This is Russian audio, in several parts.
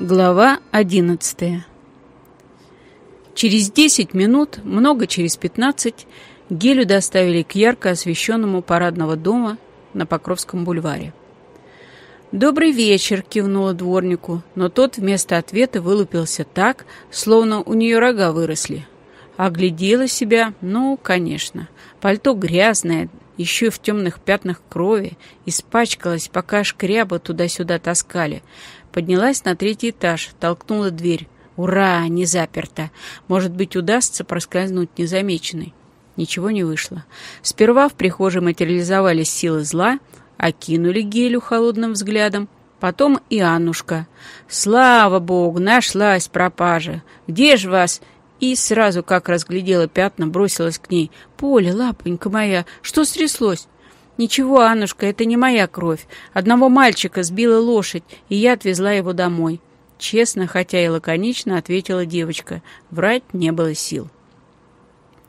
Глава одиннадцатая Через десять минут, много через пятнадцать, Гелю доставили к ярко освещенному парадного дома на Покровском бульваре. «Добрый вечер!» — кивнула дворнику, но тот вместо ответа вылупился так, словно у нее рога выросли. Оглядела себя, ну, конечно, пальто грязное, еще в темных пятнах крови, испачкалась, пока шкряба туда-сюда таскали — Поднялась на третий этаж, толкнула дверь. Ура, не заперта. Может быть, удастся проскользнуть незамеченной. Ничего не вышло. Сперва в прихожей материализовались силы зла, окинули Гелю холодным взглядом. Потом и Аннушка. «Слава богу, нашлась пропажа! Где же вас?» И сразу, как разглядела пятна, бросилась к ней. «Поля, лапонька моя, что стряслось?» «Ничего, Аннушка, это не моя кровь. Одного мальчика сбила лошадь, и я отвезла его домой». Честно, хотя и лаконично, ответила девочка. Врать не было сил.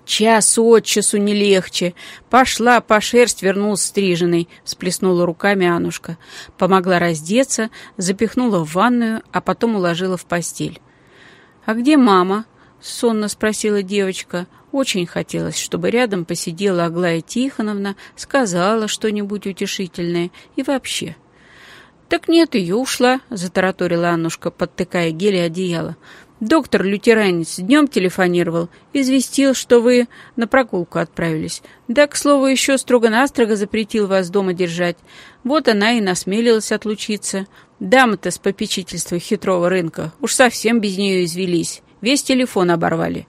«Час от часу не легче. Пошла по шерсть, вернулась стриженной», — сплеснула руками Аннушка. Помогла раздеться, запихнула в ванную, а потом уложила в постель. «А где мама?» — сонно спросила девочка. Очень хотелось, чтобы рядом посидела Аглая Тихоновна, сказала что-нибудь утешительное и вообще. «Так нет, ее ушла», — затараторила Аннушка, подтыкая гели одеяло. «Доктор лютеранец днем телефонировал, известил, что вы на прогулку отправились. Да, к слову, еще строго-настрого запретил вас дома держать. Вот она и насмелилась отлучиться. Дамы-то с попечительства хитрого рынка уж совсем без нее извелись, весь телефон оборвали».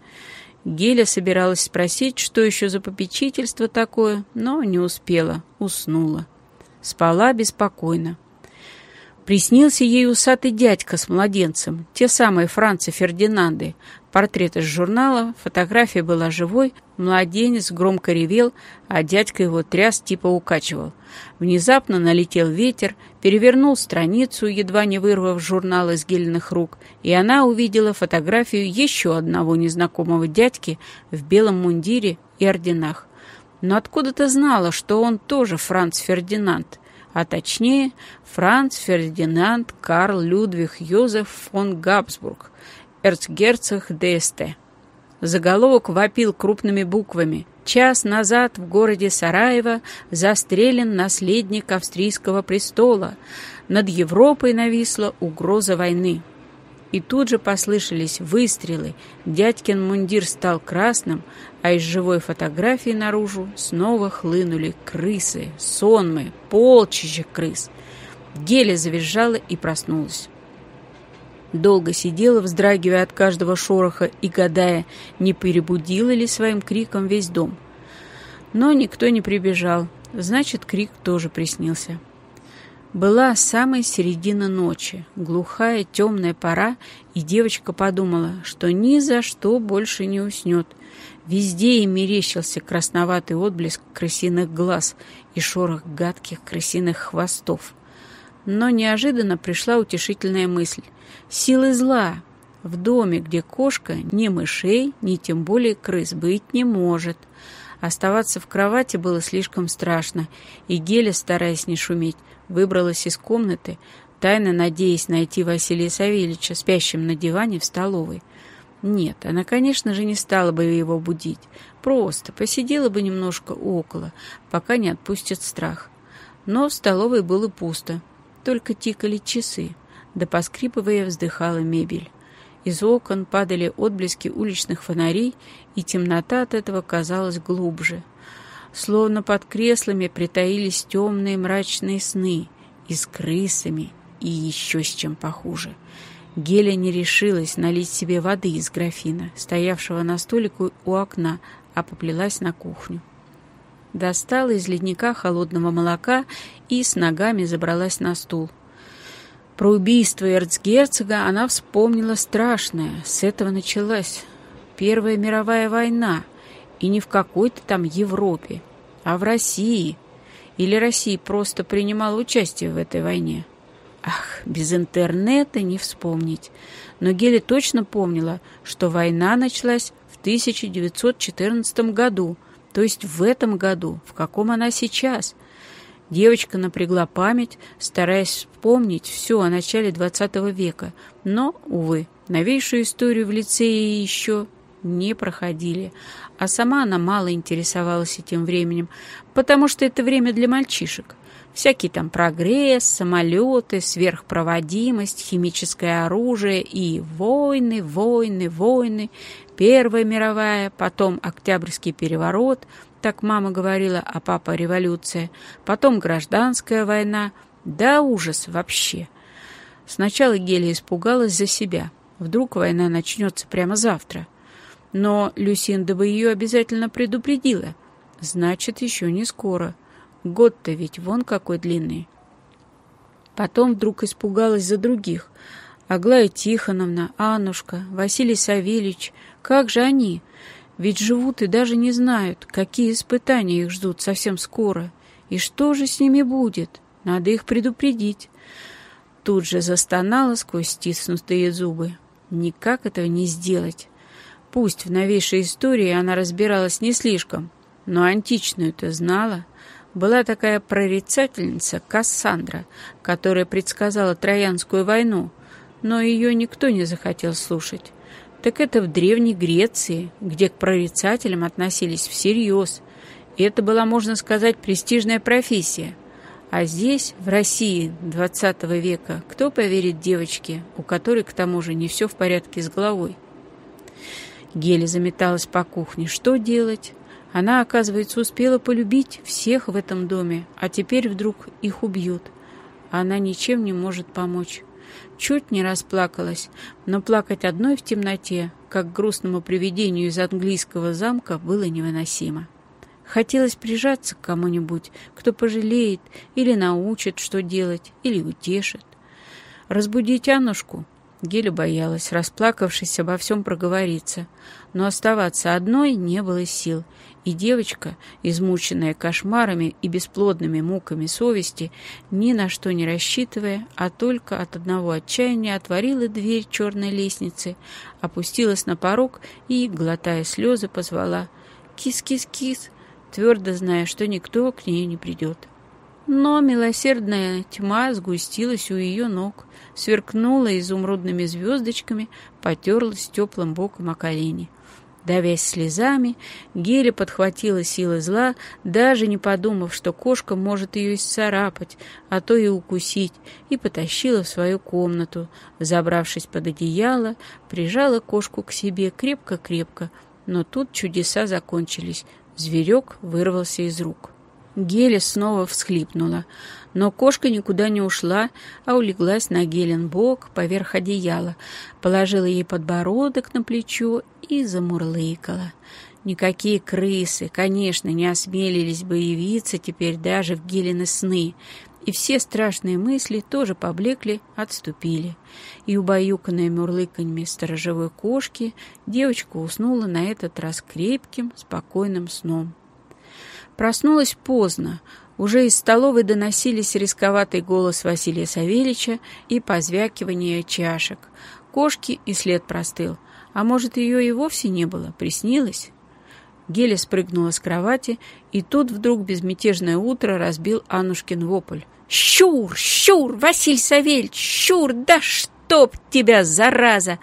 Геля собиралась спросить, что еще за попечительство такое, но не успела, уснула. Спала беспокойно. Приснился ей усатый дядька с младенцем, те самые Францы Фердинанды. Портрет из журнала, фотография была живой, младенец громко ревел, а дядька его тряс типа укачивал. Внезапно налетел ветер, перевернул страницу, едва не вырвав журнал из гельных рук, и она увидела фотографию еще одного незнакомого дядьки в белом мундире и орденах. Но откуда-то знала, что он тоже Франц Фердинанд, а точнее Франц Фердинанд Карл Людвиг Йозеф фон Габсбург, эрцгерцог ДСТ. Заголовок вопил крупными буквами. Час назад в городе Сараево застрелен наследник австрийского престола. Над Европой нависла угроза войны. И тут же послышались выстрелы. Дядькин мундир стал красным, а из живой фотографии наружу снова хлынули крысы, сонмы, полчища крыс. Геля завизжала и проснулась. Долго сидела, вздрагивая от каждого шороха и гадая, не перебудила ли своим криком весь дом. Но никто не прибежал, значит, крик тоже приснился. Была самая середина ночи, глухая темная пора, и девочка подумала, что ни за что больше не уснет. Везде ей мерещился красноватый отблеск крысиных глаз и шорох гадких крысиных хвостов. Но неожиданно пришла утешительная мысль. Силы зла. В доме, где кошка, ни мышей, ни тем более крыс быть не может. Оставаться в кровати было слишком страшно, и Геля, стараясь не шуметь, выбралась из комнаты, тайно надеясь найти Василия Савельевича, спящим на диване в столовой. Нет, она, конечно же, не стала бы его будить. Просто посидела бы немножко около, пока не отпустит страх. Но в столовой было пусто. Только тикали часы, да поскрипывая вздыхала мебель. Из окон падали отблески уличных фонарей, и темнота от этого казалась глубже. Словно под креслами притаились темные мрачные сны и с крысами, и еще с чем похуже. Геля не решилась налить себе воды из графина, стоявшего на столику у окна, а поплелась на кухню достала из ледника холодного молока и с ногами забралась на стул. Про убийство эрцгерцога она вспомнила страшное. С этого началась Первая мировая война. И не в какой-то там Европе, а в России. Или Россия просто принимала участие в этой войне. Ах, без интернета не вспомнить. Но Геля точно помнила, что война началась в 1914 году – то есть в этом году, в каком она сейчас. Девочка напрягла память, стараясь вспомнить все о начале XX века, но, увы, новейшую историю в лицее еще не проходили, а сама она мало интересовалась этим временем, потому что это время для мальчишек. Всякий там прогресс, самолеты, сверхпроводимость, химическое оружие и войны, войны, войны, Первая мировая, потом Октябрьский переворот, так мама говорила, а папа революция, потом гражданская война, да ужас вообще. Сначала Геля испугалась за себя. Вдруг война начнется прямо завтра. Но Люсинда бы ее обязательно предупредила. Значит, еще не скоро. Год-то ведь вон какой длинный. Потом вдруг испугалась за других. Аглая Тихоновна, Аннушка, Василий Савельич. Как же они? Ведь живут и даже не знают, какие испытания их ждут совсем скоро. И что же с ними будет? Надо их предупредить. Тут же застонала сквозь стиснутые зубы. Никак этого не сделать. Пусть в новейшей истории она разбиралась не слишком, но античную-то знала. Была такая прорицательница Кассандра, которая предсказала Троянскую войну, но ее никто не захотел слушать. Так это в Древней Греции, где к прорицателям относились всерьез. И это была, можно сказать, престижная профессия. А здесь, в России XX века, кто поверит девочке, у которой, к тому же, не все в порядке с головой? Геля заметалась по кухне. Что делать? Она, оказывается, успела полюбить всех в этом доме, а теперь вдруг их убьют. Она ничем не может помочь. Чуть не расплакалась, но плакать одной в темноте, как грустному привидению из английского замка, было невыносимо. Хотелось прижаться к кому-нибудь, кто пожалеет или научит, что делать, или утешит. Разбудить Аннушку Геля боялась, расплакавшись, обо всем проговориться. Но оставаться одной не было сил, и девочка, измученная кошмарами и бесплодными муками совести, ни на что не рассчитывая, а только от одного отчаяния отворила дверь черной лестницы, опустилась на порог и, глотая слезы, позвала «Кис-кис-кис», твердо зная, что никто к ней не придет. Но милосердная тьма сгустилась у ее ног, сверкнула изумрудными звездочками, потерлась теплым боком о колени. Давясь слезами, Геля подхватила силы зла, даже не подумав, что кошка может ее исцарапать, а то и укусить, и потащила в свою комнату. Забравшись под одеяло, прижала кошку к себе крепко-крепко, но тут чудеса закончились. Зверек вырвался из рук. Геля снова всхлипнула, но кошка никуда не ушла, а улеглась на Гелен бок поверх одеяла, положила ей подбородок на плечо и замурлыкала. Никакие крысы, конечно, не осмелились бы явиться теперь даже в Гелины сны, и все страшные мысли тоже поблекли, отступили. И, убаюканная мурлыканьями сторожевой кошки, девочка уснула на этот раз крепким, спокойным сном. Проснулась поздно. Уже из столовой доносились рисковатый голос Василия Савельича и позвякивание чашек. Кошки и след простыл. А может, ее и вовсе не было, приснилось? Геля спрыгнула с кровати, и тут вдруг безмятежное утро разбил Аннушкин вопль. «Щур! Щур! Василий Савельич! Щур! Да чтоб тебя, зараза!»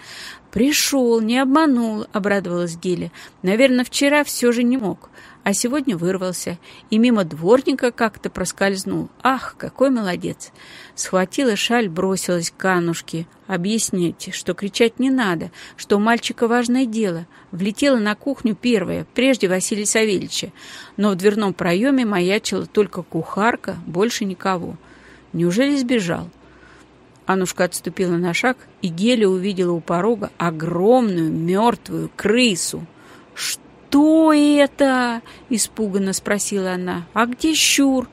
«Пришел, не обманул», — обрадовалась Геля. «Наверное, вчера все же не мог а сегодня вырвался и мимо дворника как-то проскользнул. Ах, какой молодец! Схватила шаль, бросилась к Аннушке. Объясните, что кричать не надо, что у мальчика важное дело. Влетела на кухню первая, прежде Василия Савельича, но в дверном проеме маячила только кухарка, больше никого. Неужели сбежал? Аннушка отступила на шаг, и Геля увидела у порога огромную мертвую крысу. Что? «Что это?» — испуганно спросила она. «А где щур?»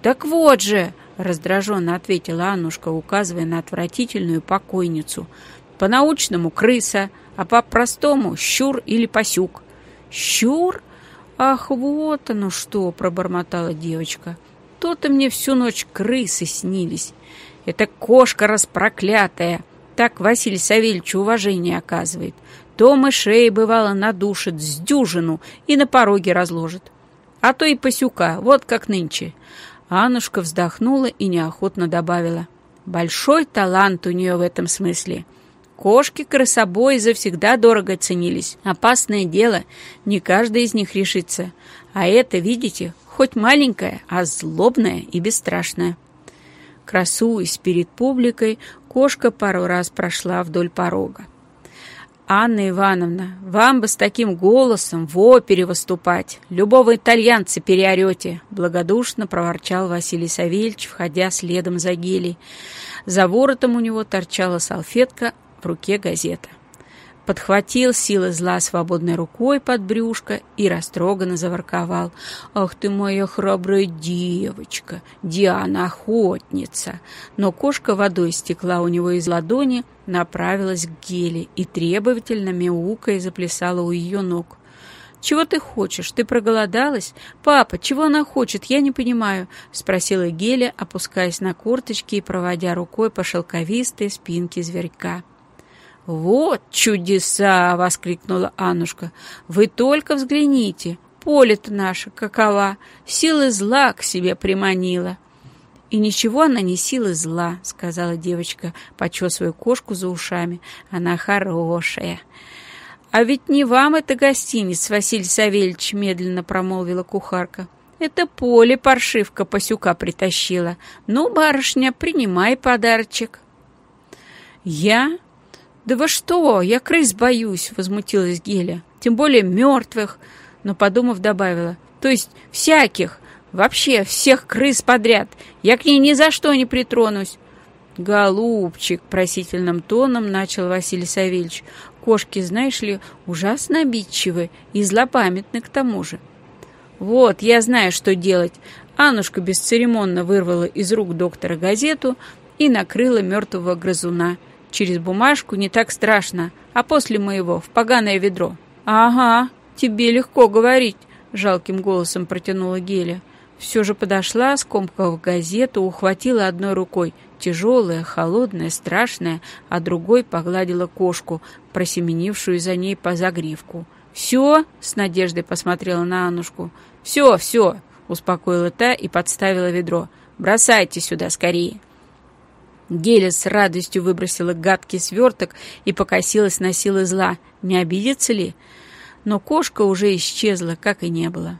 «Так вот же!» — раздраженно ответила Аннушка, указывая на отвратительную покойницу. «По-научному крыса, а по-простому щур или пасюк». «Щур? Ах, вот оно что!» — пробормотала девочка. «То-то мне всю ночь крысы снились. Это кошка распроклятая!» Так Василий Савельевич уважение оказывает. То мышей, бывало, надушит с дюжину и на пороге разложит. А то и пасюка, вот как нынче. Аннушка вздохнула и неохотно добавила. «Большой талант у нее в этом смысле. Кошки красобой завсегда дорого ценились. Опасное дело, не каждый из них решится. А это, видите, хоть маленькая, а злобная и бесстрашная». Красуясь перед публикой, кошка пару раз прошла вдоль порога. «Анна Ивановна, вам бы с таким голосом в опере выступать. Любого итальянца переорете», — благодушно проворчал Василий Савельевич, входя следом за Гелей. За воротом у него торчала салфетка, в руке газета подхватил силы зла свободной рукой под брюшко и растроганно заворковал. «Ах ты моя храбрая девочка! Диана охотница!» Но кошка водой стекла у него из ладони, направилась к Геле и требовательно мяукая заплясала у ее ног. «Чего ты хочешь? Ты проголодалась? Папа, чего она хочет? Я не понимаю», — спросила Геля, опускаясь на корточки и проводя рукой по шелковистой спинке зверька. «Вот чудеса!» — воскликнула Аннушка. «Вы только взгляните! Поле-то наше какова! Силы зла к себе приманила!» «И ничего она не силы зла», — сказала девочка, почесывая кошку за ушами. «Она хорошая». «А ведь не вам это гостиниц, Василий Савельевич», — медленно промолвила кухарка. «Это поле паршивка пасюка притащила. Ну, барышня, принимай подарочек». «Я?» «Да вы что? Я крыс боюсь!» — возмутилась Геля. «Тем более мертвых!» Но, подумав, добавила. «То есть всяких! Вообще всех крыс подряд! Я к ней ни за что не притронусь!» «Голубчик!» — просительным тоном начал Василий Савельевич. «Кошки, знаешь ли, ужасно обидчивы и злопамятны к тому же». «Вот, я знаю, что делать!» Аннушка бесцеремонно вырвала из рук доктора газету и накрыла мертвого грызуна — Через бумажку не так страшно, а после моего в поганое ведро. Ага, тебе легко говорить, жалким голосом протянула Геля. Все же подошла, скомкав газету, ухватила одной рукой, тяжелая, холодная, страшная, а другой погладила кошку, просеменившую за ней по загривку. «Все?» — с надеждой посмотрела на Аннушку. «Все, все!» — успокоила та и подставила ведро. «Бросайте сюда скорее!» Геля с радостью выбросила гадкий сверток и покосилась на силы зла. Не обидится ли? Но кошка уже исчезла, как и не было.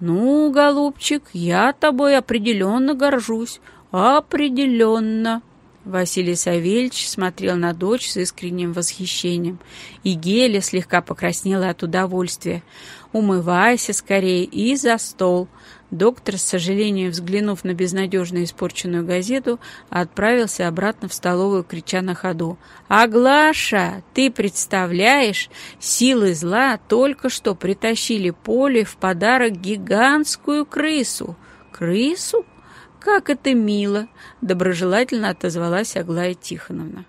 «Ну, голубчик, я тобой определенно горжусь. Определенно!» Василий Савельевич смотрел на дочь с искренним восхищением, и Геля слегка покраснела от удовольствия. «Умывайся скорее и за стол!» Доктор, с сожалением взглянув на безнадежно испорченную газету, отправился обратно в столовую, крича на ходу. «Аглаша, ты представляешь, силы зла только что притащили Поле в подарок гигантскую крысу». «Крысу? Как это мило!» — доброжелательно отозвалась Аглая Тихоновна.